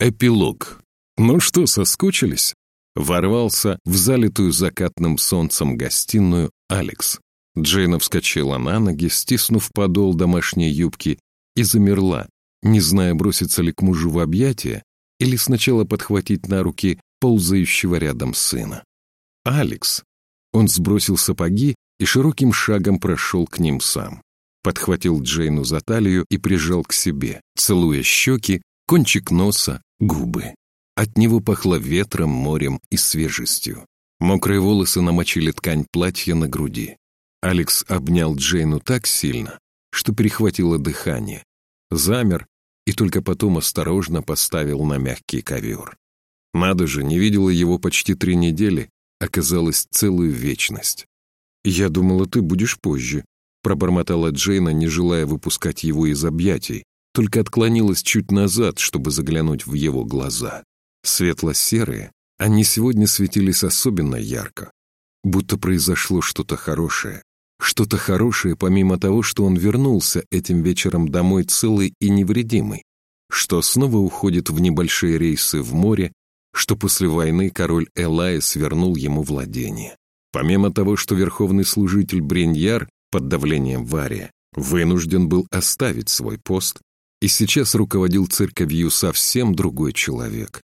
Эпилог. Ну что, соскучились? Ворвался в залитую закатным солнцем гостиную Алекс. Джейна вскочила на ноги, стиснув подол домашней юбки, и замерла, не зная, броситься ли к мужу в объятия или сначала подхватить на руки ползающего рядом сына. «Алекс!» Он сбросил сапоги и широким шагом прошел к ним сам. Подхватил Джейну за талию и прижал к себе, целуя щеки, кончик носа, губы. От него пахло ветром, морем и свежестью. Мокрые волосы намочили ткань платья на груди. Алекс обнял Джейну так сильно, что перехватило дыхание. Замер и только потом осторожно поставил на мягкий ковер. Надо же, не видела его почти три недели, оказалось целую вечность. «Я думала, ты будешь позже», — пробормотала Джейна, не желая выпускать его из объятий, только отклонилась чуть назад, чтобы заглянуть в его глаза. Светло-серые, они сегодня светились особенно ярко, будто произошло что-то хорошее. Что-то хорошее, помимо того, что он вернулся этим вечером домой целый и невредимый, что снова уходит в небольшие рейсы в море, что после войны король Элаис вернул ему владение. Помимо того, что верховный служитель Бреньяр под давлением Вария вынужден был оставить свой пост и сейчас руководил церковью совсем другой человек.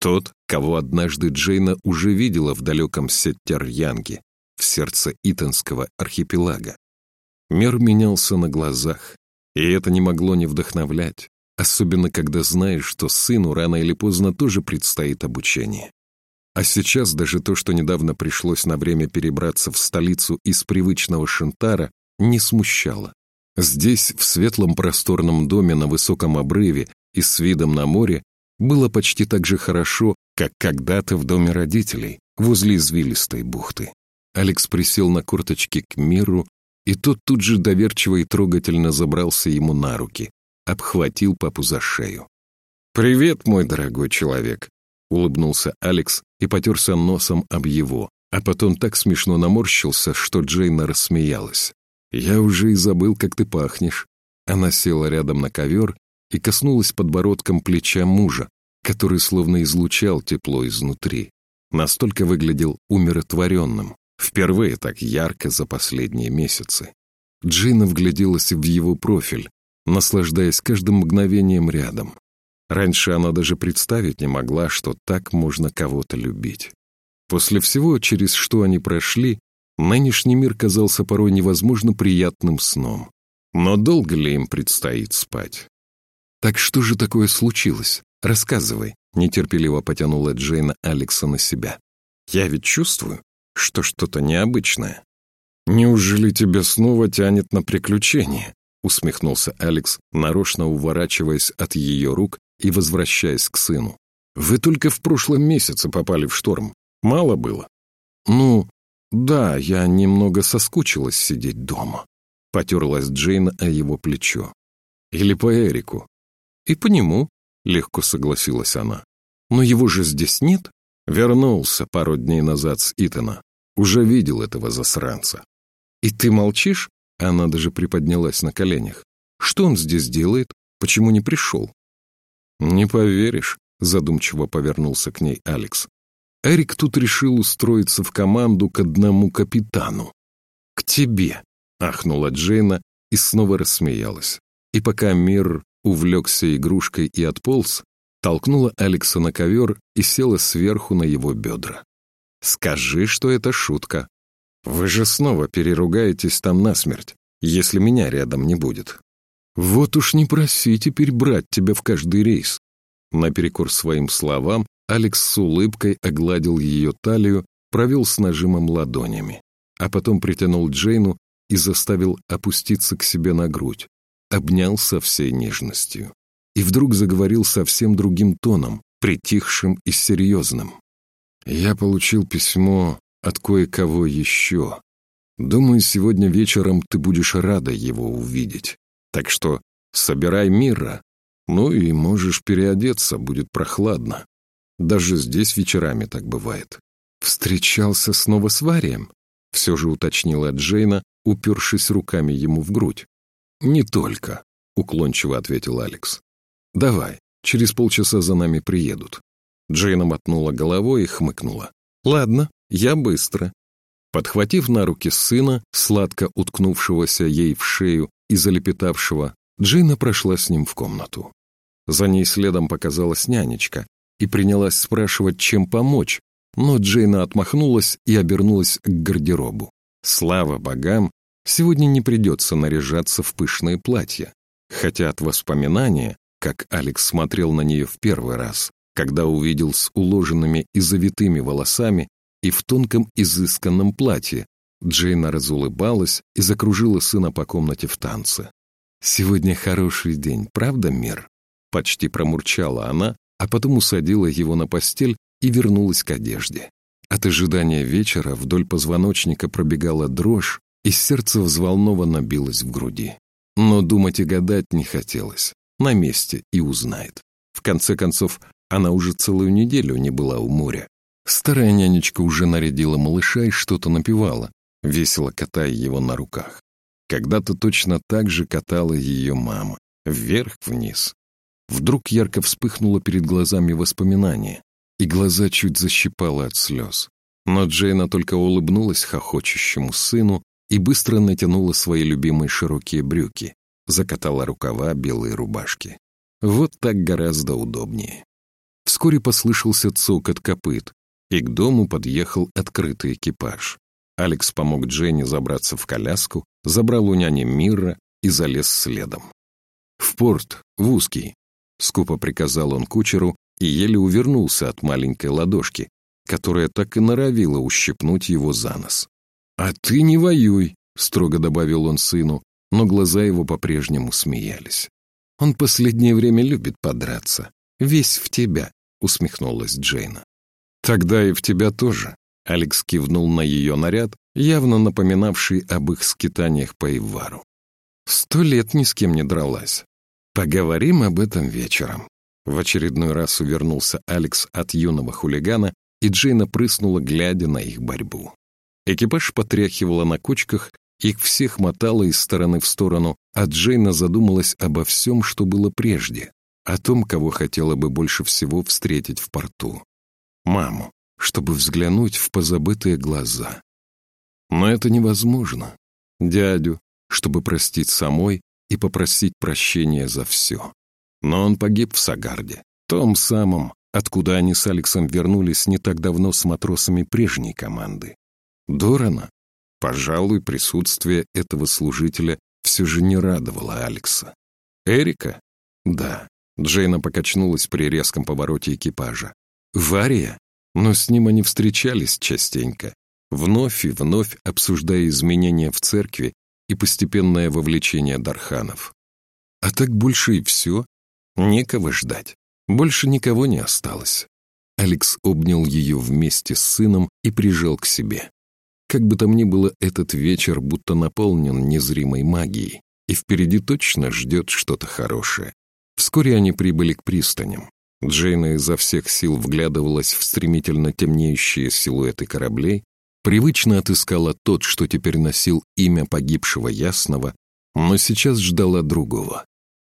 Тот, кого однажды Джейна уже видела в далеком Сеттер-Янге, в сердце Итанского архипелага. Мир менялся на глазах, и это не могло не вдохновлять, особенно когда знаешь, что сыну рано или поздно тоже предстоит обучение. А сейчас даже то, что недавно пришлось на время перебраться в столицу из привычного Шантара, не смущало. Здесь, в светлом просторном доме на высоком обрыве и с видом на море, было почти так же хорошо, как когда-то в доме родителей, возле извилистой бухты. Алекс присел на корточки к миру, и тот тут же доверчиво и трогательно забрался ему на руки, обхватил папу за шею. «Привет, мой дорогой человек!» — улыбнулся Алекс и потерся носом об его, а потом так смешно наморщился, что Джейна рассмеялась. «Я уже и забыл, как ты пахнешь». Она села рядом на ковер и коснулась подбородком плеча мужа, который словно излучал тепло изнутри. Настолько выглядел умиротворенным, впервые так ярко за последние месяцы. Джина вгляделась в его профиль, наслаждаясь каждым мгновением рядом. Раньше она даже представить не могла, что так можно кого-то любить. После всего, через что они прошли, Нынешний мир казался порой невозможно приятным сном. Но долго ли им предстоит спать? «Так что же такое случилось? Рассказывай», — нетерпеливо потянула Джейна Алекса на себя. «Я ведь чувствую, что что-то необычное». «Неужели тебя снова тянет на приключения?» — усмехнулся Алекс, нарочно уворачиваясь от ее рук и возвращаясь к сыну. «Вы только в прошлом месяце попали в шторм. Мало было?» «Ну, «Да, я немного соскучилась сидеть дома», — потерлась Джейн о его плечо. «Или по Эрику». «И по нему», — легко согласилась она. «Но его же здесь нет?» Вернулся пару дней назад с Итана. Уже видел этого засранца. «И ты молчишь?» Она даже приподнялась на коленях. «Что он здесь делает? Почему не пришел?» «Не поверишь», — задумчиво повернулся к ней Алекс. Эрик тут решил устроиться в команду к одному капитану. «К тебе!» — ахнула Джейна и снова рассмеялась. И пока мир увлекся игрушкой и отполз, толкнула Алекса на ковер и села сверху на его бедра. «Скажи, что это шутка. Вы же снова переругаетесь там насмерть, если меня рядом не будет. Вот уж не проси теперь брать тебя в каждый рейс». Наперекор своим словам Алекс с улыбкой огладил ее талию, провел с нажимом ладонями, а потом притянул Джейну и заставил опуститься к себе на грудь, обнял со всей нежностью. И вдруг заговорил совсем другим тоном, притихшим и серьезным. «Я получил письмо от кое-кого еще. Думаю, сегодня вечером ты будешь рада его увидеть. Так что собирай мира, ну и можешь переодеться, будет прохладно. Даже здесь вечерами так бывает. Встречался снова с Варием? Все же уточнила Джейна, упершись руками ему в грудь. «Не только», — уклончиво ответил Алекс. «Давай, Через полчаса за нами приедут». Джейна мотнула головой и хмыкнула. «Ладно, я быстро». Подхватив на руки сына, сладко уткнувшегося ей в шею и залепетавшего, Джейна прошла с ним в комнату. За ней следом показалась нянечка и принялась спрашивать, чем помочь, но Джейна отмахнулась и обернулась к гардеробу. Слава богам, сегодня не придется наряжаться в пышное платье, хотя от воспоминания, как Алекс смотрел на нее в первый раз, когда увидел с уложенными и завитыми волосами и в тонком изысканном платье, Джейна разулыбалась и закружила сына по комнате в танце. «Сегодня хороший день, правда, мир?» Почти промурчала она, а потом усадила его на постель и вернулась к одежде. От ожидания вечера вдоль позвоночника пробегала дрожь, и сердце взволнованно билось в груди. Но думать и гадать не хотелось. На месте и узнает. В конце концов, она уже целую неделю не была у моря. Старая нянечка уже нарядила малыша и что-то напевала, весело катая его на руках. Когда-то точно так же катала ее мама, вверх-вниз. Вдруг ярко вспыхнуло перед глазами воспоминание, и глаза чуть защипало от слез. Но Джейна только улыбнулась хохочущему сыну и быстро натянула свои любимые широкие брюки, закатала рукава белой рубашки. Вот так гораздо удобнее. Вскоре послышался цокот копыт, и к дому подъехал открытый экипаж. Алекс помог Дженни забраться в коляску, забрал у няни Мира и залез следом. «В порт, в узкий», — скупо приказал он кучеру и еле увернулся от маленькой ладошки, которая так и норовила ущипнуть его за нос. «А ты не воюй», — строго добавил он сыну, но глаза его по-прежнему смеялись. «Он последнее время любит подраться. Весь в тебя», — усмехнулась Джейна. «Тогда и в тебя тоже», — Алекс кивнул на ее наряд, явно напоминавший об их скитаниях по Ивару. «Сто лет ни с кем не дралась. Поговорим об этом вечером». В очередной раз увернулся Алекс от юного хулигана, и Джейна прыснула, глядя на их борьбу. Экипаж потряхивала на кочках, их всех мотало из стороны в сторону, а Джейна задумалась обо всем, что было прежде, о том, кого хотела бы больше всего встретить в порту. Маму, чтобы взглянуть в позабытые глаза. Но это невозможно. Дядю, чтобы простить самой и попросить прощения за все. Но он погиб в Сагарде, том самом, откуда они с Алексом вернулись не так давно с матросами прежней команды. Дорана, пожалуй, присутствие этого служителя все же не радовало Алекса. Эрика? Да. Джейна покачнулась при резком повороте экипажа. Вария? Но с ним они встречались частенько, вновь и вновь обсуждая изменения в церкви и постепенное вовлечение Дарханов. А так больше и все. Некого ждать. Больше никого не осталось. Алекс обнял ее вместе с сыном и прижал к себе. Как бы там ни было, этот вечер будто наполнен незримой магией, и впереди точно ждет что-то хорошее. Вскоре они прибыли к пристаням. Джейна изо всех сил вглядывалась в стремительно темнеющие силуэты кораблей, привычно отыскала тот, что теперь носил имя погибшего Ясного, но сейчас ждала другого.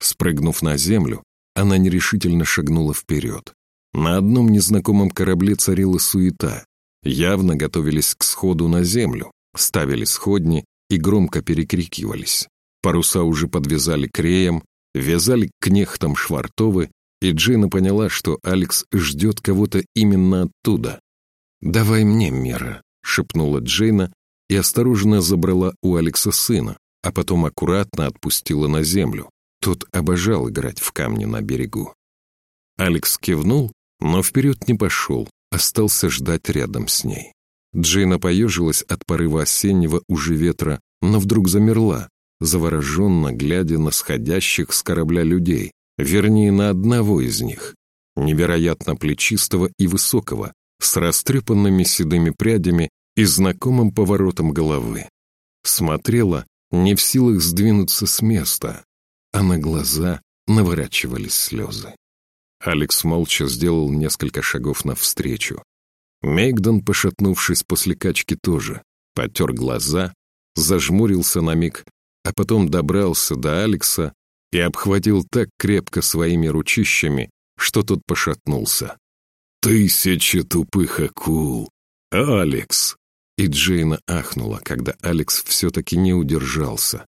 Спрыгнув на землю, она нерешительно шагнула вперед. На одном незнакомом корабле царила суета. Явно готовились к сходу на землю, ставили сходни и громко перекрикивались. Паруса уже подвязали креем, вязали к кнехтам швартовы, и Джина поняла, что Алекс ждет кого-то именно оттуда. «Давай мне, Мира», — шепнула Джейна и осторожно забрала у Алекса сына, а потом аккуратно отпустила на землю. Тот обожал играть в камни на берегу. Алекс кивнул, но вперед не пошел, остался ждать рядом с ней. Джейна поежилась от порыва осеннего уже ветра, но вдруг замерла, завороженно глядя на сходящих с корабля людей, вернее, на одного из них, невероятно плечистого и высокого, с растрепанными седыми прядями и знакомым поворотом головы. Смотрела, не в силах сдвинуться с места, а на глаза наворачивались слезы. Алекс молча сделал несколько шагов навстречу. Мейгдон, пошатнувшись после качки, тоже потер глаза, зажмурился на миг, а потом добрался до Алекса и обхватил так крепко своими ручищами, что тот пошатнулся. «Тысяча тупых акул! Алекс!» И Джейна ахнула, когда Алекс все-таки не удержался.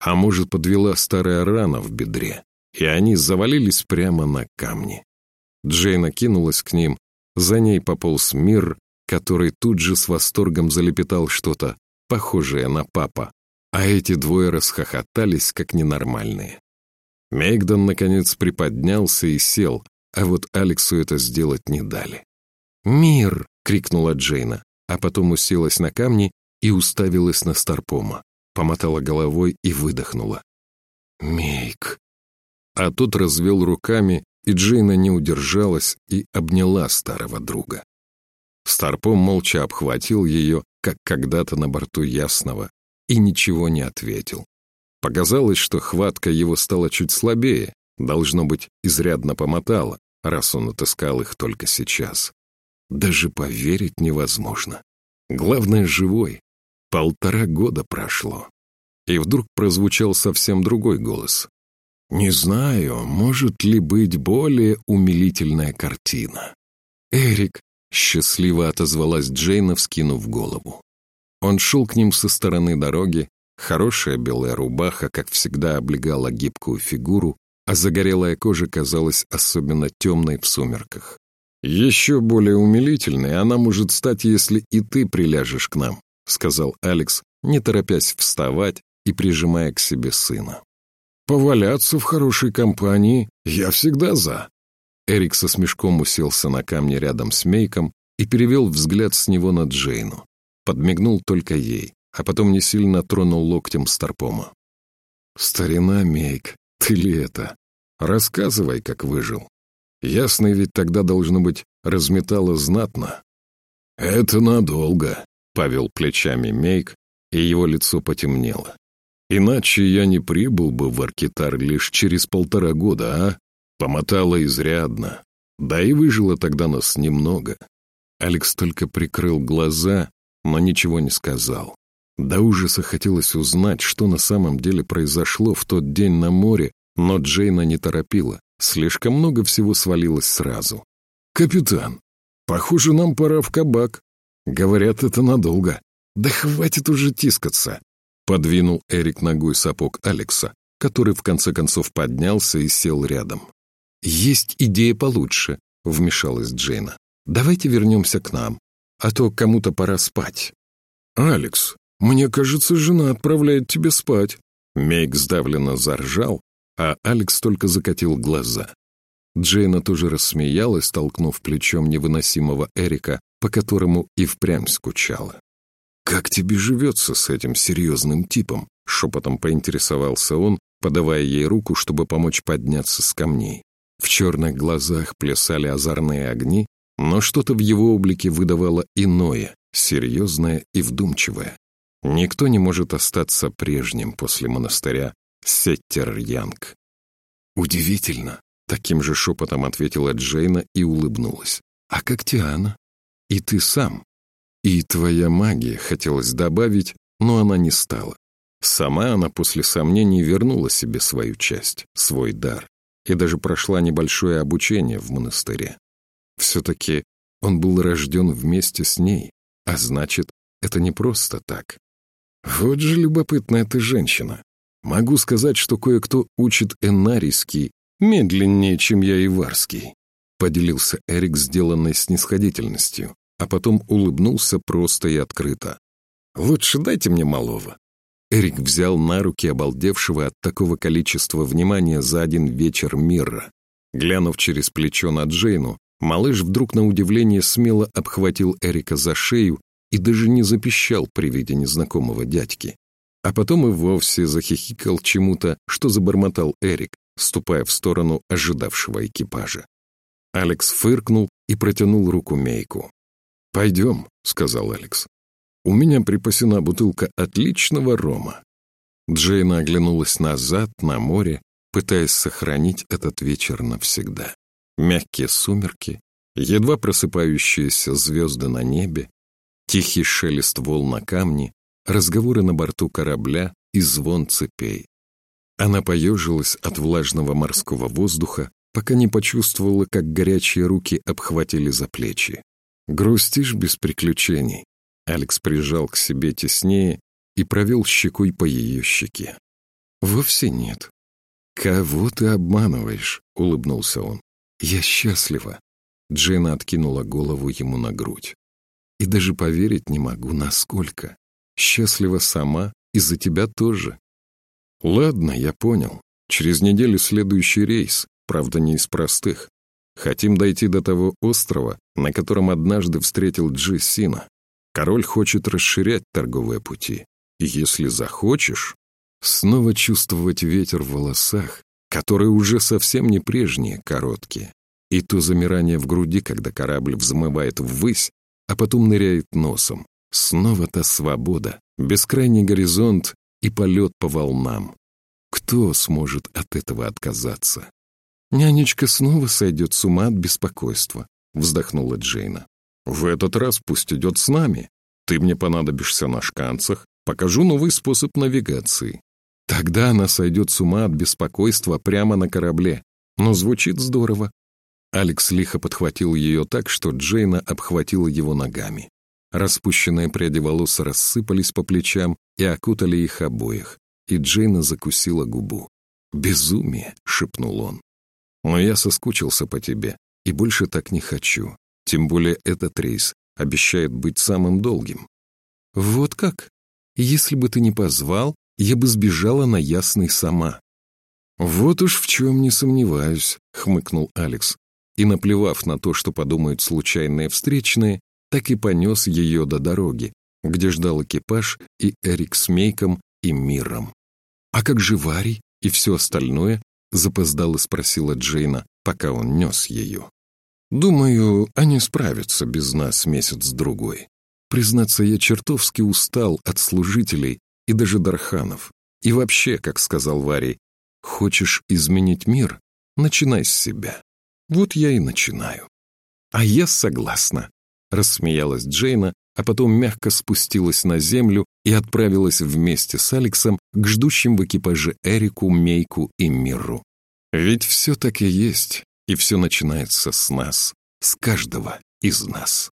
А может, подвела старая рана в бедре, и они завалились прямо на камни. Джейна кинулась к ним, за ней пополз мир, который тут же с восторгом залепетал что-то, похожее на папа, а эти двое расхохотались, как ненормальные. Мейгдон, наконец, приподнялся и сел, а вот Алексу это сделать не дали. «Мир!» — крикнула Джейна, а потом уселась на камни и уставилась на Старпома, помотала головой и выдохнула. «Мейк!» А тот развел руками, и Джейна не удержалась и обняла старого друга. Старпом молча обхватил ее, как когда-то на борту Ясного, и ничего не ответил. Показалось, что хватка его стала чуть слабее, должно быть, изрядно помотала, раз он отыскал их только сейчас. Даже поверить невозможно. Главное, живой. Полтора года прошло. И вдруг прозвучал совсем другой голос. «Не знаю, может ли быть более умилительная картина». «Эрик», — счастливо отозвалась Джейна, вскинув голову. Он шел к ним со стороны дороги, хорошая белая рубаха, как всегда, облегала гибкую фигуру, а загорелая кожа казалась особенно темной в сумерках. «Еще более умилительной она может стать, если и ты приляжешь к нам», сказал Алекс, не торопясь вставать и прижимая к себе сына. «Поваляться в хорошей компании я всегда за». Эрик со смешком уселся на камне рядом с Мейком и перевел взгляд с него на Джейну. Подмигнул только ей, а потом не сильно тронул локтем Старпома. «Старина, Мейк, ты ли это? Рассказывай, как выжил. Ясный ведь тогда, должно быть, разметало знатно». «Это надолго», — повел плечами Мейк, и его лицо потемнело. «Иначе я не прибыл бы в Аркитар лишь через полтора года, а? Помотало изрядно. Да и выжило тогда нас немного». Алекс только прикрыл глаза но ничего не сказал. До ужаса хотелось узнать, что на самом деле произошло в тот день на море, но Джейна не торопила. Слишком много всего свалилось сразу. «Капитан, похоже, нам пора в кабак. Говорят, это надолго. Да хватит уже тискаться!» Подвинул Эрик ногой сапог Алекса, который в конце концов поднялся и сел рядом. «Есть идея получше», — вмешалась Джейна. «Давайте вернемся к нам а то кому-то пора спать». «Алекс, мне кажется, жена отправляет тебя спать». Мейк сдавленно заржал, а Алекс только закатил глаза. Джейна тоже рассмеялась, толкнув плечом невыносимого Эрика, по которому и впрямь скучала. «Как тебе живется с этим серьезным типом?» — шепотом поинтересовался он, подавая ей руку, чтобы помочь подняться с камней. В черных глазах плясали озорные огни, но что-то в его облике выдавало иное, серьезное и вдумчивое. Никто не может остаться прежним после монастыря Сеттер-Янг. «Удивительно», — таким же шепотом ответила Джейна и улыбнулась. «А как Тиана? И ты сам?» «И твоя магия», — хотелось добавить, но она не стала. Сама она после сомнений вернула себе свою часть, свой дар, и даже прошла небольшое обучение в монастыре. Все-таки он был рожден вместе с ней, а значит, это не просто так. Вот же любопытная ты женщина. Могу сказать, что кое-кто учит энарийский медленнее, чем я иварский. Поделился Эрик сделанной снисходительностью, а потом улыбнулся просто и открыто. «Лучше дайте мне малого». Эрик взял на руки обалдевшего от такого количества внимания за один вечер мира. Глянув через плечо на Джейну, Малыш вдруг на удивление смело обхватил Эрика за шею и даже не запищал при виде незнакомого дядьки. А потом и вовсе захихикал чему-то, что забормотал Эрик, ступая в сторону ожидавшего экипажа. Алекс фыркнул и протянул руку Мейку. «Пойдем», — сказал Алекс. «У меня припасена бутылка отличного рома». Джейна оглянулась назад, на море, пытаясь сохранить этот вечер навсегда мягкие сумерки, едва просыпающиеся звезды на небе, тихий шелест волн на камне, разговоры на борту корабля и звон цепей. Она поежилась от влажного морского воздуха, пока не почувствовала, как горячие руки обхватили за плечи. «Грустишь без приключений?» Алекс прижал к себе теснее и провел щекой по ее щеке. «Вовсе нет». «Кого ты обманываешь?» — улыбнулся он. «Я счастлива». Джейна откинула голову ему на грудь. «И даже поверить не могу, насколько. Счастлива сама, и за тебя тоже». «Ладно, я понял. Через неделю следующий рейс, правда, не из простых. Хотим дойти до того острова, на котором однажды встретил Джи Сина. Король хочет расширять торговые пути. И если захочешь, снова чувствовать ветер в волосах, которые уже совсем не прежние, короткие, и то замирание в груди, когда корабль взмывает ввысь, а потом ныряет носом. Снова та свобода, бескрайний горизонт и полет по волнам. Кто сможет от этого отказаться? «Нянечка снова сойдет с ума от беспокойства», — вздохнула Джейна. «В этот раз пусть идет с нами. Ты мне понадобишься на шканцах, покажу новый способ навигации. Тогда она сойдет с ума от беспокойства прямо на корабле. Но звучит здорово». Алекс лихо подхватил ее так, что Джейна обхватила его ногами. Распущенные пряди волос рассыпались по плечам и окутали их обоих и Джейна закусила губу. «Безумие!» — шепнул он. «Но я соскучился по тебе и больше так не хочу. Тем более этот рейс обещает быть самым долгим». «Вот как? Если бы ты не позвал, я бы сбежала на Ясный сама». «Вот уж в чем не сомневаюсь», — хмыкнул Алекс. И, наплевав на то, что подумают случайные встречные, так и понес ее до дороги, где ждал экипаж и Эрик с Мейком и миром. «А как же Варий и все остальное?» — запоздало спросила Джейна, пока он нес ее. «Думаю, они справятся без нас месяц-другой. Признаться, я чертовски устал от служителей и даже Дарханов. И вообще, как сказал Варий, хочешь изменить мир? Начинай с себя. Вот я и начинаю». «А я согласна», — рассмеялась Джейна, а потом мягко спустилась на землю и отправилась вместе с Алексом к ждущим в экипаже Эрику, Мейку и Мирру. Ведь все так и есть, и все начинается с нас, с каждого из нас.